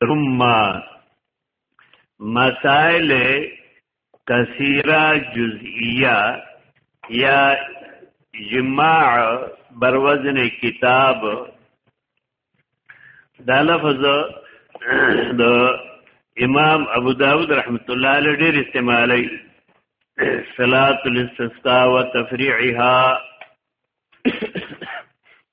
ثم مسائل کثیره جزئیه یا جماع بر وزن کتاب دا لفظ د امام ابو داود رحمت الله علیه ډیر استعمالی صلات الاستسقاء وتفریعها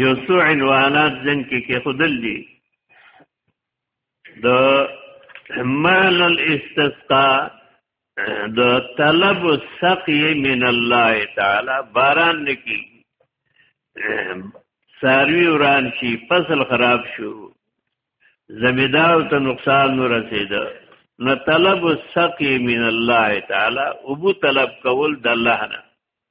یو څو عنوانات ځن کې کې خودل دي د مال الاستسقاء د طلب سقي من الله تعالی باران نکی ساروی وران شي فصل خراب شو زمیدار ته نقصان نو رسید نو طلب سقي من الله تعالی او بو طلب کول د الله نه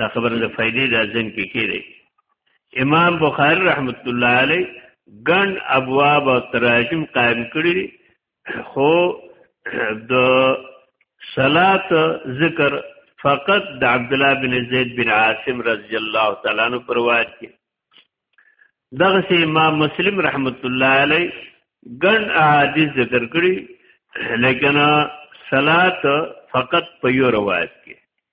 دا خبره د فائدې د ځین کې کېږي امام بخاری رحمت الله علی ګڼ ابواب او تراجم قائم کړی خو د صلات ذکر فقط د عبد الله بن زید بن عاصم رضی الله تعالی عنہ پر روایت کې دغه سي امام مسلم رحمت الله علی ګن احادیث ذکر کړی لیکن صلات فقط په یو روایت کې